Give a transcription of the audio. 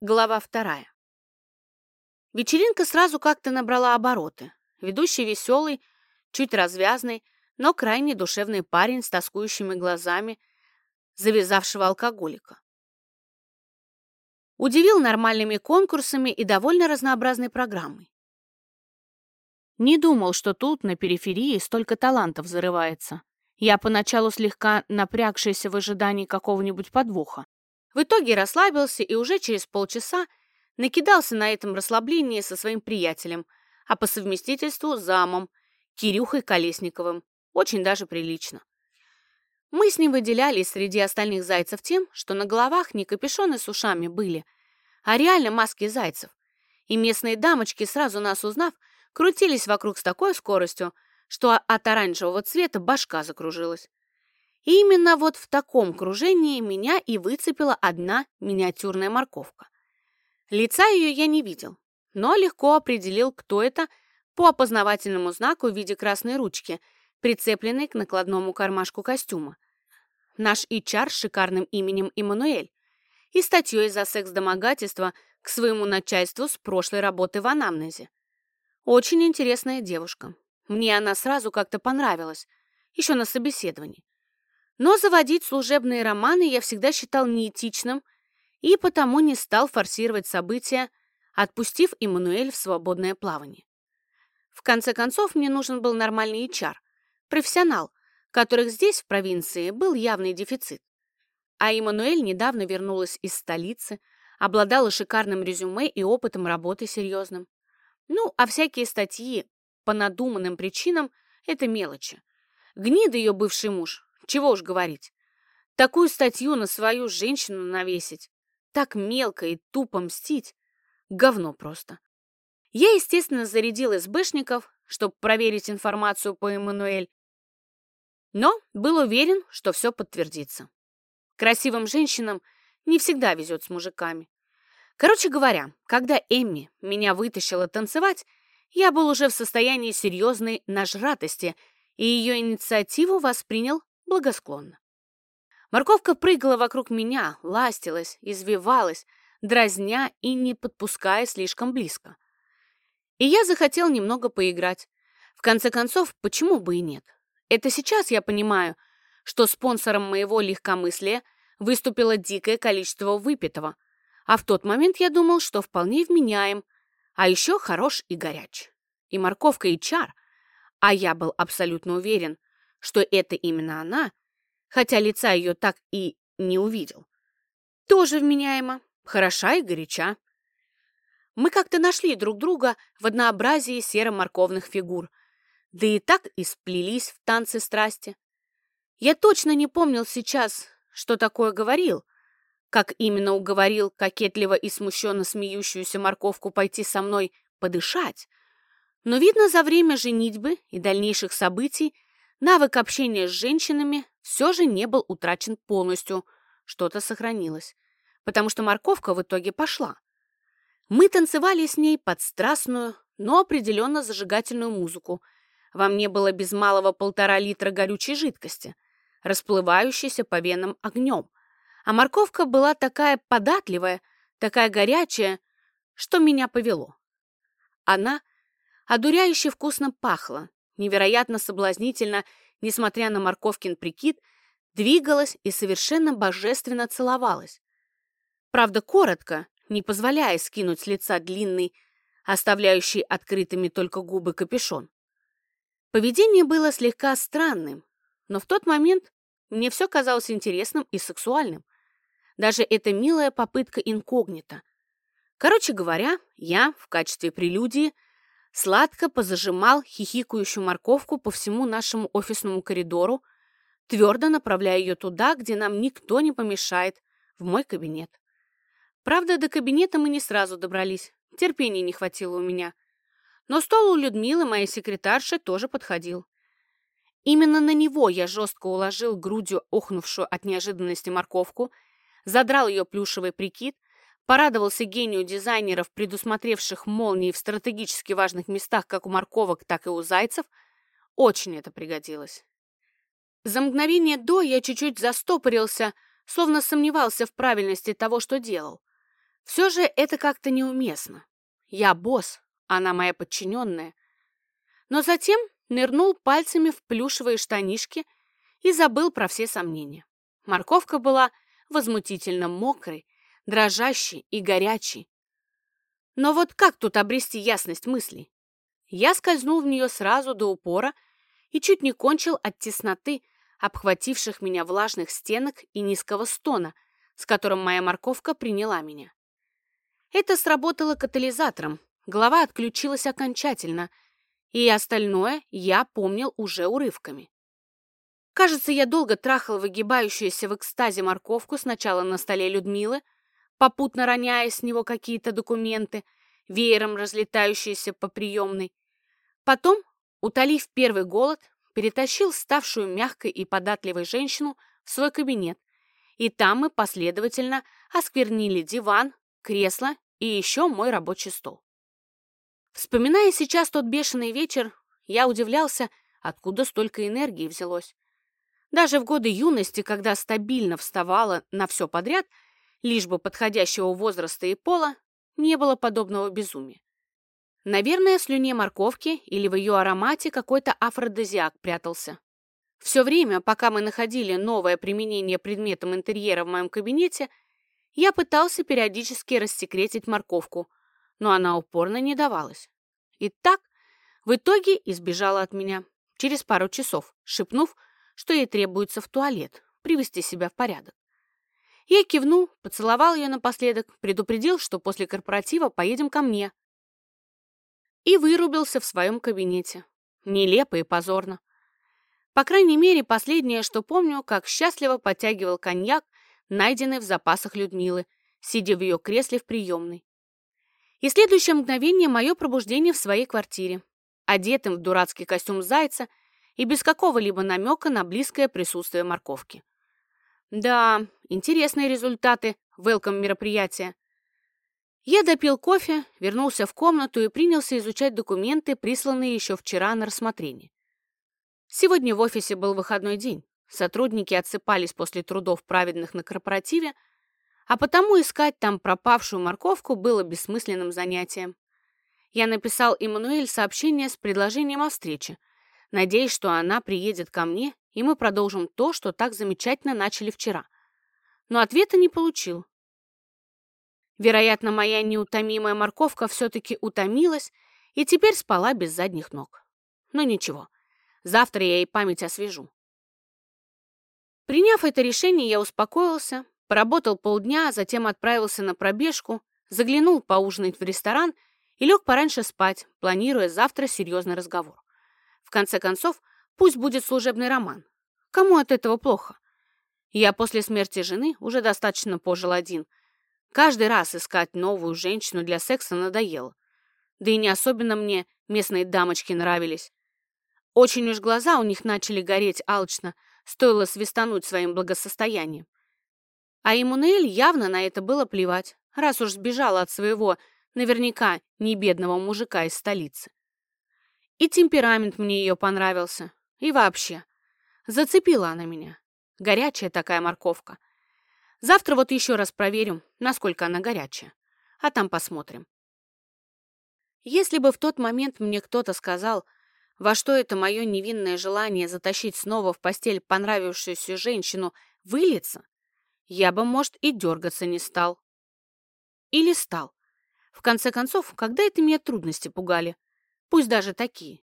Глава вторая. Вечеринка сразу как-то набрала обороты. Ведущий веселый, чуть развязный, но крайне душевный парень с тоскующими глазами, завязавшего алкоголика. Удивил нормальными конкурсами и довольно разнообразной программой. Не думал, что тут, на периферии, столько талантов зарывается. Я поначалу слегка напрягшаяся в ожидании какого-нибудь подвоха. В итоге расслабился и уже через полчаса накидался на этом расслаблении со своим приятелем, а по совместительству замом, Кирюхой Колесниковым. Очень даже прилично. Мы с ним выделялись среди остальных зайцев тем, что на головах не капюшоны с ушами были, а реально маски зайцев. И местные дамочки, сразу нас узнав, крутились вокруг с такой скоростью, что от оранжевого цвета башка закружилась. И именно вот в таком кружении меня и выцепила одна миниатюрная морковка. Лица ее я не видел, но легко определил, кто это по опознавательному знаку в виде красной ручки, прицепленной к накладному кармашку костюма. Наш HR с шикарным именем Иммануэль и статьей за секс-домогательство к своему начальству с прошлой работы в анамнезе. Очень интересная девушка. Мне она сразу как-то понравилась, еще на собеседовании. Но заводить служебные романы я всегда считал неэтичным и потому не стал форсировать события, отпустив Эммануэль в свободное плавание. В конце концов, мне нужен был нормальный HR, профессионал, которых здесь, в провинции, был явный дефицит. А Эммануэль недавно вернулась из столицы, обладала шикарным резюме и опытом работы серьезным. Ну, а всякие статьи по надуманным причинам – это мелочи. Гнида ее бывший муж, чего уж говорить. Такую статью на свою женщину навесить, так мелко и тупо мстить — говно просто. Я, естественно, зарядил СБшников, чтобы проверить информацию по Эммануэль, но был уверен, что все подтвердится. Красивым женщинам не всегда везет с мужиками. Короче говоря, когда Эмми меня вытащила танцевать, я был уже в состоянии серьезной нажратости, и ее инициативу воспринял благосклонно. Морковка прыгала вокруг меня, ластилась, извивалась, дразня и не подпуская слишком близко. И я захотел немного поиграть. В конце концов, почему бы и нет? Это сейчас я понимаю, что спонсором моего легкомыслия выступило дикое количество выпитого, а в тот момент я думал, что вполне вменяем, а еще хорош и горяч. И морковка, и чар. А я был абсолютно уверен, что это именно она, хотя лица ее так и не увидел. Тоже вменяемо, хороша и горяча. Мы как-то нашли друг друга в однообразии серо-морковных фигур, да и так и сплелись в танце страсти. Я точно не помнил сейчас, что такое говорил, как именно уговорил кокетливо и смущенно смеющуюся морковку пойти со мной подышать, но, видно, за время женитьбы и дальнейших событий навык общения с женщинами все же не был утрачен полностью, что-то сохранилось, потому что морковка в итоге пошла. Мы танцевали с ней под страстную, но определенно зажигательную музыку. Во мне было без малого полтора литра горючей жидкости, расплывающейся по венам огнем. А морковка была такая податливая, такая горячая, что меня повело. Она одуряюще вкусно пахла, невероятно соблазнительно, несмотря на морковкин прикид, двигалась и совершенно божественно целовалась. Правда, коротко, не позволяя скинуть с лица длинный, оставляющий открытыми только губы капюшон. Поведение было слегка странным, но в тот момент мне все казалось интересным и сексуальным. Даже эта милая попытка инкогнито. Короче говоря, я в качестве прелюдии – сладко позажимал хихикающую морковку по всему нашему офисному коридору, твердо направляя ее туда, где нам никто не помешает, в мой кабинет. Правда, до кабинета мы не сразу добрались, терпения не хватило у меня. Но стол у Людмилы, моей секретарши, тоже подходил. Именно на него я жестко уложил грудью охнувшую от неожиданности морковку, задрал ее плюшевый прикид, Порадовался гению дизайнеров, предусмотревших молнии в стратегически важных местах как у морковок, так и у зайцев. Очень это пригодилось. За мгновение до я чуть-чуть застопорился, словно сомневался в правильности того, что делал. Все же это как-то неуместно. Я босс, она моя подчиненная. Но затем нырнул пальцами в плюшевые штанишки и забыл про все сомнения. Морковка была возмутительно мокрой, дрожащей и горячей. Но вот как тут обрести ясность мыслей? Я скользнул в нее сразу до упора и чуть не кончил от тесноты, обхвативших меня влажных стенок и низкого стона, с которым моя морковка приняла меня. Это сработало катализатором, голова отключилась окончательно, и остальное я помнил уже урывками. Кажется, я долго трахал выгибающуюся в экстазе морковку сначала на столе Людмилы, попутно роняя с него какие-то документы, веером разлетающиеся по приемной. Потом, утолив первый голод, перетащил ставшую мягкой и податливой женщину в свой кабинет, и там мы последовательно осквернили диван, кресло и еще мой рабочий стол. Вспоминая сейчас тот бешеный вечер, я удивлялся, откуда столько энергии взялось. Даже в годы юности, когда стабильно вставала на все подряд, лишь бы подходящего возраста и пола, не было подобного безумия. Наверное, в слюне морковки или в ее аромате какой-то афродизиак прятался. Все время, пока мы находили новое применение предметам интерьера в моем кабинете, я пытался периодически рассекретить морковку, но она упорно не давалась. И так в итоге избежала от меня через пару часов, шепнув, что ей требуется в туалет, привести себя в порядок. Я кивнул, поцеловал ее напоследок, предупредил, что после корпоратива поедем ко мне. И вырубился в своем кабинете. Нелепо и позорно. По крайней мере, последнее, что помню, как счастливо подтягивал коньяк, найденный в запасах Людмилы, сидя в ее кресле в приемной. И следующее мгновение мое пробуждение в своей квартире, одетым в дурацкий костюм зайца и без какого-либо намека на близкое присутствие морковки. Да, интересные результаты welcome мероприятия. Я допил кофе, вернулся в комнату и принялся изучать документы, присланные еще вчера на рассмотрение. Сегодня в офисе был выходной день. Сотрудники отсыпались после трудов праведных на корпоративе, а потому искать там пропавшую морковку было бессмысленным занятием. Я написал Эммануэль сообщение с предложением о встрече, надеясь, что она приедет ко мне, и мы продолжим то, что так замечательно начали вчера. Но ответа не получил. Вероятно, моя неутомимая морковка все-таки утомилась и теперь спала без задних ног. Но ничего, завтра я ей память освежу. Приняв это решение, я успокоился, поработал полдня, затем отправился на пробежку, заглянул поужинать в ресторан и лег пораньше спать, планируя завтра серьезный разговор. В конце концов, пусть будет служебный роман. Кому от этого плохо? Я после смерти жены уже достаточно пожил один. Каждый раз искать новую женщину для секса надоело. Да и не особенно мне местные дамочки нравились. Очень уж глаза у них начали гореть алчно, стоило свистануть своим благосостоянием. А Эммануэль явно на это было плевать, раз уж сбежала от своего, наверняка, небедного мужика из столицы. И темперамент мне ее понравился. И вообще. Зацепила она меня. Горячая такая морковка. Завтра вот еще раз проверим, насколько она горячая. А там посмотрим. Если бы в тот момент мне кто-то сказал, во что это мое невинное желание затащить снова в постель понравившуюся женщину выльется, я бы, может, и дергаться не стал. Или стал. В конце концов, когда это меня трудности пугали? Пусть даже такие.